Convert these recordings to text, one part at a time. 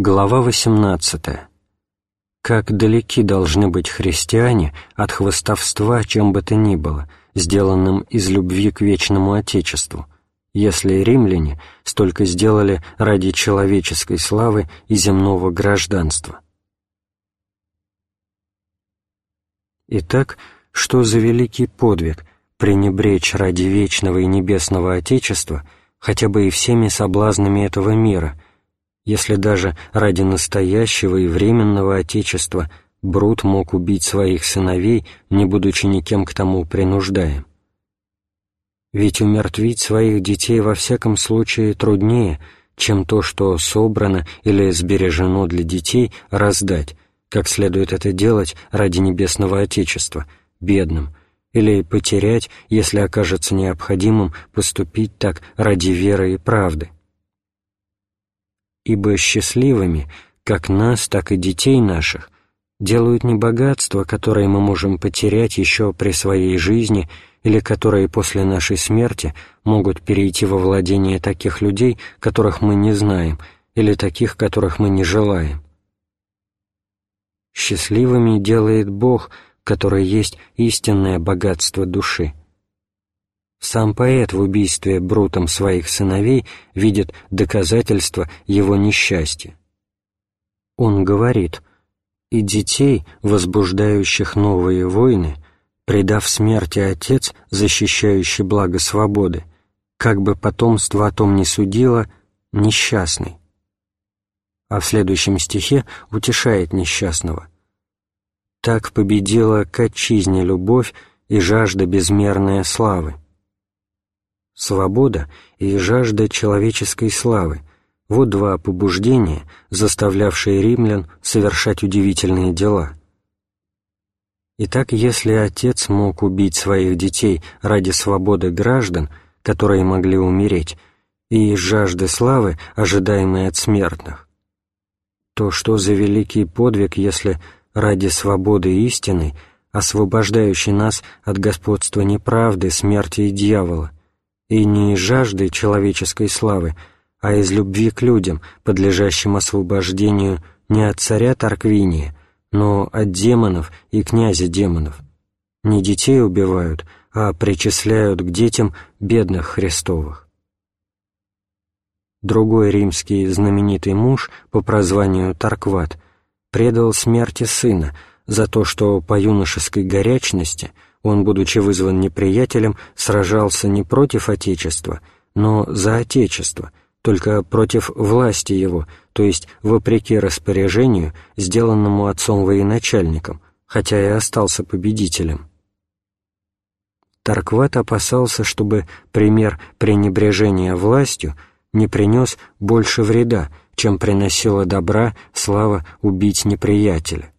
Глава 18. Как далеки должны быть христиане от хвостовства чем бы то ни было, сделанным из любви к вечному Отечеству, если римляне столько сделали ради человеческой славы и земного гражданства. Итак, что за великий подвиг пренебречь ради вечного и небесного Отечества хотя бы и всеми соблазнами этого мира – если даже ради настоящего и временного Отечества Брут мог убить своих сыновей, не будучи никем к тому принуждаем. Ведь умертвить своих детей во всяком случае труднее, чем то, что собрано или сбережено для детей, раздать, как следует это делать ради Небесного Отечества, бедным, или потерять, если окажется необходимым поступить так ради веры и правды ибо счастливыми как нас, так и детей наших делают не богатства, которые мы можем потерять еще при своей жизни или которые после нашей смерти могут перейти во владение таких людей, которых мы не знаем, или таких, которых мы не желаем. Счастливыми делает Бог, который есть истинное богатство души. Сам поэт в убийстве Брутом своих сыновей видит доказательство его несчастья. Он говорит, «И детей, возбуждающих новые войны, предав смерти отец, защищающий благо свободы, как бы потомство о том не судило, несчастный». А в следующем стихе утешает несчастного. «Так победила к отчизне любовь и жажда безмерная славы» свобода и жажда человеческой славы – вот два побуждения, заставлявшие римлян совершать удивительные дела. Итак, если отец мог убить своих детей ради свободы граждан, которые могли умереть, и из жажды славы, ожидаемой от смертных, то что за великий подвиг, если ради свободы истины, освобождающий нас от господства неправды, смерти и дьявола, и не из жажды человеческой славы, а из любви к людям, подлежащим освобождению не от царя Тарквиния, но от демонов и князя демонов. Не детей убивают, а причисляют к детям бедных Христовых. Другой римский знаменитый муж по прозванию Таркват предал смерти сына за то, что по юношеской горячности – он, будучи вызван неприятелем, сражался не против Отечества, но за Отечество, только против власти его, то есть вопреки распоряжению, сделанному отцом военачальником, хотя и остался победителем. Таркват опасался, чтобы пример пренебрежения властью не принес больше вреда, чем приносила добра слава убить неприятеля.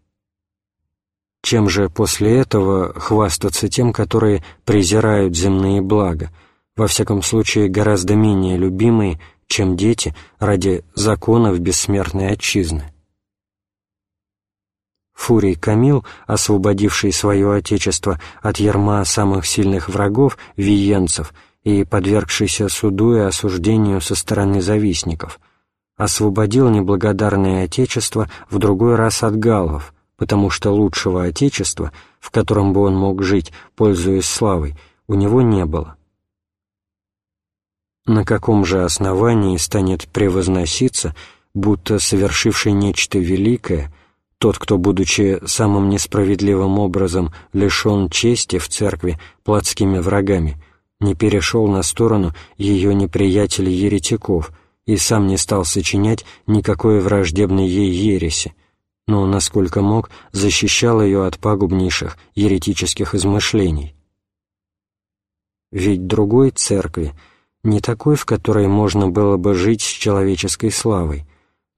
Чем же после этого хвастаться тем, которые презирают земные блага, во всяком случае гораздо менее любимые, чем дети ради законов бессмертной отчизны? Фурий Камил, освободивший свое отечество от ярма самых сильных врагов, виенцев, и подвергшийся суду и осуждению со стороны завистников, освободил неблагодарное отечество в другой раз от галлов – потому что лучшего Отечества, в котором бы он мог жить, пользуясь славой, у него не было. На каком же основании станет превозноситься, будто совершивший нечто великое, тот, кто, будучи самым несправедливым образом лишен чести в церкви плотскими врагами, не перешел на сторону ее неприятелей-еретиков и сам не стал сочинять никакой враждебной ей ереси, но, насколько мог, защищал ее от пагубнейших еретических измышлений. Ведь другой церкви, не такой, в которой можно было бы жить с человеческой славой,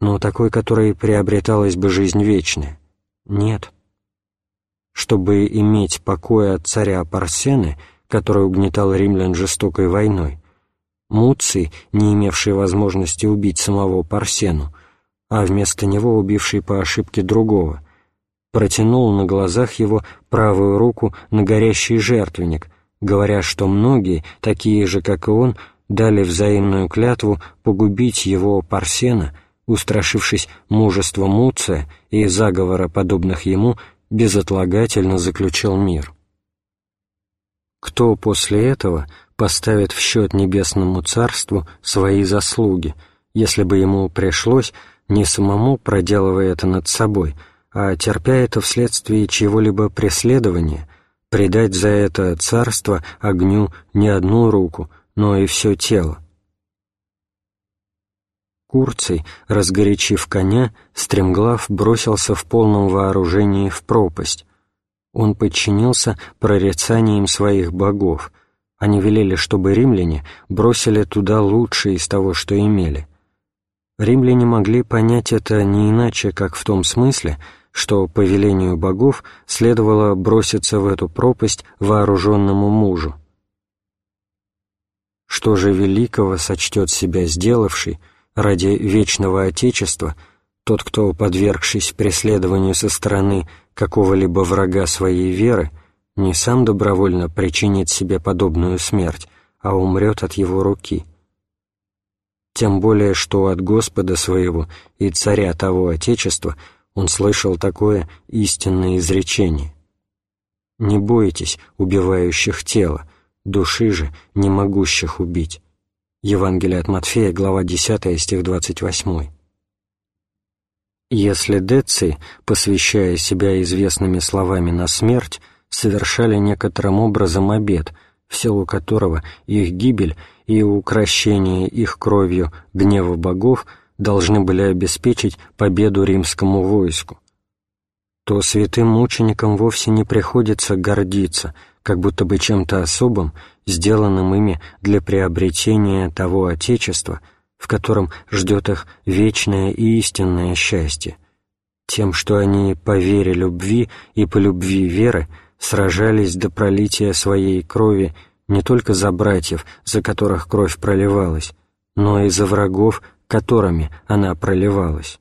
но такой, которой приобреталась бы жизнь вечная, нет. Чтобы иметь покой от царя Парсены, который угнетал римлян жестокой войной, Муций, не имевший возможности убить самого Парсену, а вместо него убивший по ошибке другого, протянул на глазах его правую руку на горящий жертвенник, говоря, что многие, такие же, как и он, дали взаимную клятву погубить его Парсена устрашившись мужества Муция и заговора, подобных ему, безотлагательно заключил мир. Кто после этого поставит в счет Небесному Царству свои заслуги, если бы ему пришлось, не самому проделывая это над собой, а терпя это вследствие чьего-либо преследования, предать за это царство огню не одну руку, но и все тело. Курций, разгорячив коня, стремглав бросился в полном вооружении в пропасть. Он подчинился прорицаниям своих богов. Они велели, чтобы римляне бросили туда лучшее из того, что имели. Римляне могли понять это не иначе, как в том смысле, что по велению богов следовало броситься в эту пропасть вооруженному мужу. Что же великого сочтет себя сделавший ради вечного Отечества тот, кто, подвергшись преследованию со стороны какого-либо врага своей веры, не сам добровольно причинит себе подобную смерть, а умрет от его руки. Тем более, что от Господа своего и царя того Отечества он слышал такое истинное изречение. «Не бойтесь убивающих тело, души же, не могущих убить». Евангелие от Матфея, глава 10, стих 28. Если Деци, посвящая себя известными словами на смерть, совершали некоторым образом обет, в силу которого их гибель и укращение их кровью гнева богов должны были обеспечить победу римскому войску, то святым мученикам вовсе не приходится гордиться, как будто бы чем-то особым – сделанным ими для приобретения того Отечества, в котором ждет их вечное и истинное счастье, тем, что они по вере любви и по любви веры сражались до пролития своей крови не только за братьев, за которых кровь проливалась, но и за врагов, которыми она проливалась.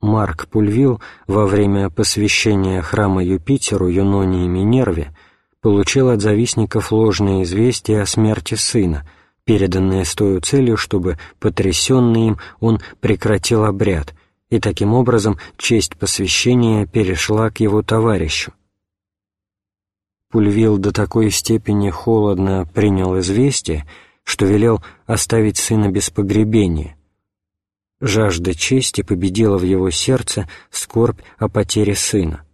Марк Пульвил во время посвящения храма Юпитеру Юнонии Минерве получил от завистников ложное известие о смерти сына, переданное с той целью, чтобы, потрясенный им, он прекратил обряд, и таким образом честь посвящения перешла к его товарищу. Пульвил до такой степени холодно принял известие, что велел оставить сына без погребения. Жажда чести победила в его сердце скорбь о потере сына.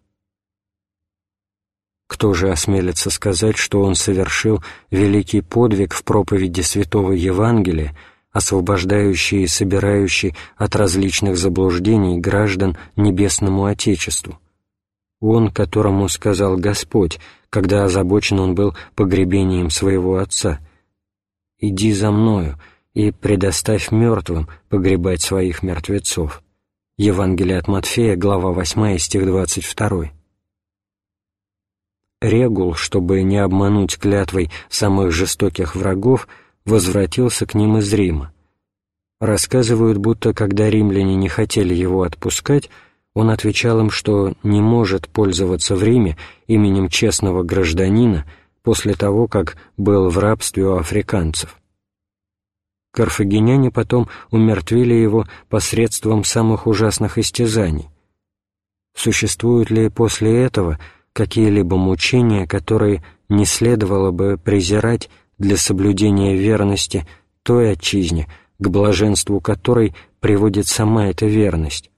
Кто же осмелится сказать, что он совершил великий подвиг в проповеди Святого Евангелия, освобождающий и собирающий от различных заблуждений граждан Небесному Отечеству? Он, которому сказал Господь, когда озабочен он был погребением своего отца, «Иди за мною и предоставь мертвым погребать своих мертвецов». Евангелие от Матфея, глава 8, стих 22. Регул, чтобы не обмануть клятвой самых жестоких врагов, возвратился к ним из Рима. Рассказывают, будто когда римляне не хотели его отпускать, он отвечал им, что не может пользоваться в Риме именем честного гражданина после того, как был в рабстве у африканцев. Карфагеняне потом умертвили его посредством самых ужасных истязаний. Существуют ли после этого – какие-либо мучения, которые не следовало бы презирать для соблюдения верности той отчизне, к блаженству которой приводит сама эта верность,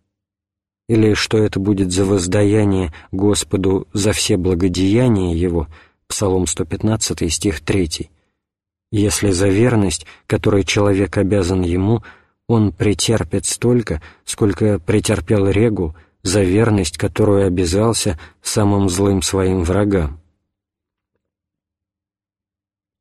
или что это будет за воздаяние Господу за все благодеяния Его, Псалом 115, стих 3, если за верность, которой человек обязан Ему, он претерпит столько, сколько претерпел Регул, за верность, которую обязался самым злым своим врагам.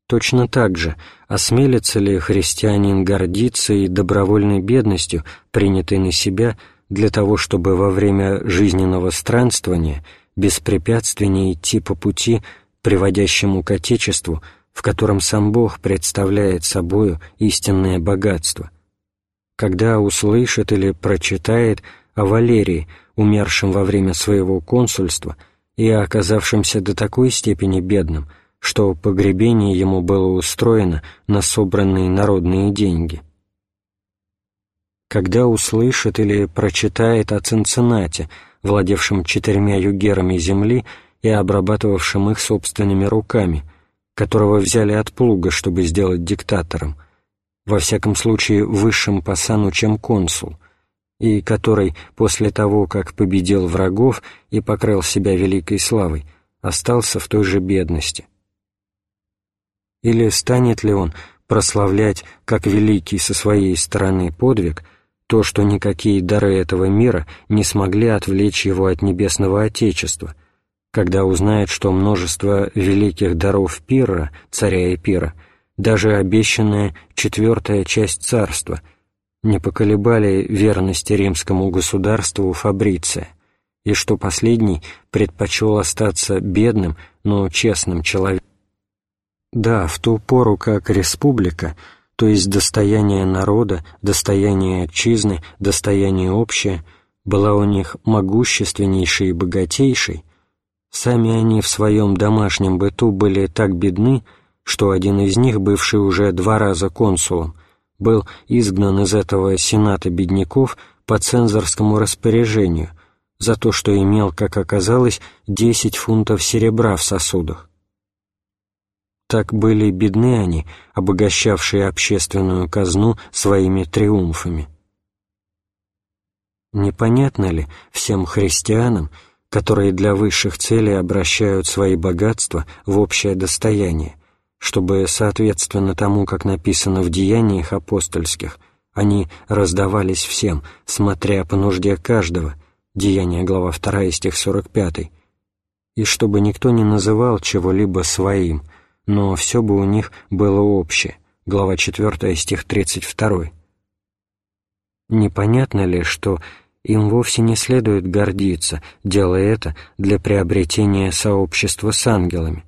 Точно так же, осмелится ли христианин гордиться и добровольной бедностью, принятой на себя, для того, чтобы во время жизненного странствования беспрепятственно идти по пути, приводящему к Отечеству, в котором сам Бог представляет собою истинное богатство. Когда услышит или прочитает о Валерии, умершим во время своего консульства и оказавшимся до такой степени бедным, что погребение ему было устроено на собранные народные деньги. когда услышит или прочитает о Цинциннате, владевшем четырьмя югерами земли и обрабатывавшем их собственными руками, которого взяли от плуга, чтобы сделать диктатором, во всяком случае высшим по сану, чем консул, и который после того, как победил врагов и покрыл себя великой славой, остался в той же бедности. Или станет ли он прославлять, как великий со своей стороны подвиг, то, что никакие дары этого мира не смогли отвлечь его от небесного Отечества, когда узнает, что множество великих даров Пира, царя и Пира, даже обещанная четвертая часть царства, не поколебали верности римскому государству Фабриция, и что последний предпочел остаться бедным, но честным человеком. Да, в ту пору как республика, то есть достояние народа, достояние отчизны, достояние общее, была у них могущественнейшей и богатейшей, сами они в своем домашнем быту были так бедны, что один из них, бывший уже два раза консулом, был изгнан из этого сената бедняков по цензорскому распоряжению за то, что имел, как оказалось, десять фунтов серебра в сосудах. Так были бедны они, обогащавшие общественную казну своими триумфами. Непонятно ли всем христианам, которые для высших целей обращают свои богатства в общее достояние, чтобы, соответственно тому, как написано в деяниях апостольских, они раздавались всем, смотря по нужде каждого, Деяния, глава 2, стих 45, и чтобы никто не называл чего-либо своим – но все бы у них было общее. Глава 4, стих 32. Непонятно ли, что им вовсе не следует гордиться, делая это для приобретения сообщества с ангелами,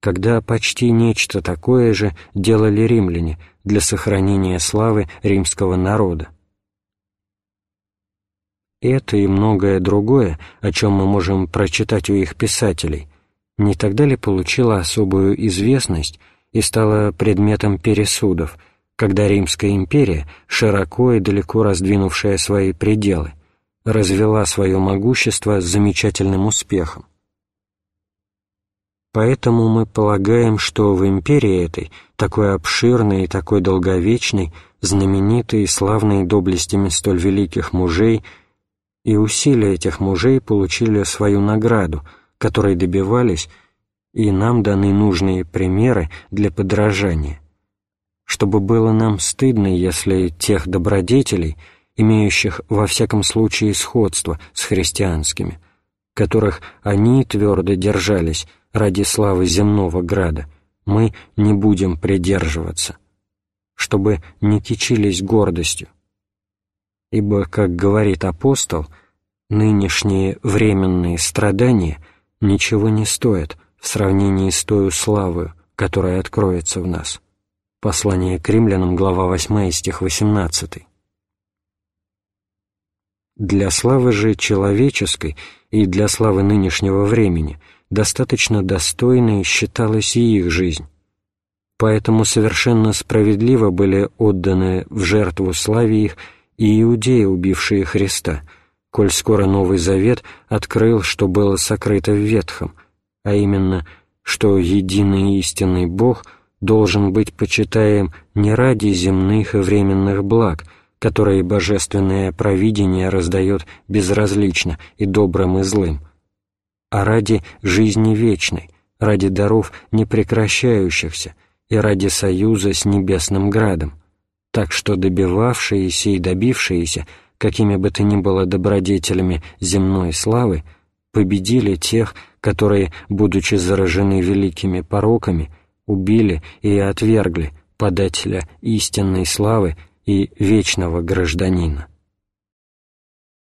когда почти нечто такое же делали римляне для сохранения славы римского народа. Это и многое другое, о чем мы можем прочитать у их писателей, не тогда ли получила особую известность и стала предметом пересудов, когда Римская империя, широко и далеко раздвинувшая свои пределы, развела свое могущество с замечательным успехом. Поэтому мы полагаем, что в империи этой, такой обширной и такой долговечной, знаменитой и славной доблестями столь великих мужей, и усилия этих мужей получили свою награду — которой добивались, и нам даны нужные примеры для подражания, чтобы было нам стыдно, если тех добродетелей, имеющих во всяком случае сходство с христианскими, которых они твердо держались ради славы земного града, мы не будем придерживаться, чтобы не кичились гордостью. Ибо, как говорит апостол, нынешние временные страдания — ничего не стоит в сравнении с той славою, которая откроется в нас. Послание к римлянам, глава 8, стих 18. Для славы же человеческой и для славы нынешнего времени достаточно достойной считалась и их жизнь. Поэтому совершенно справедливо были отданы в жертву славе их и иудеи, убившие Христа – коль скоро Новый Завет открыл, что было сокрыто в Ветхом, а именно, что единый истинный Бог должен быть почитаем не ради земных и временных благ, которые божественное провидение раздает безразлично и добрым и злым, а ради жизни вечной, ради даров непрекращающихся и ради союза с небесным градом, так что добивавшиеся и добившиеся – какими бы то ни было добродетелями земной славы, победили тех, которые, будучи заражены великими пороками, убили и отвергли подателя истинной славы и вечного гражданина.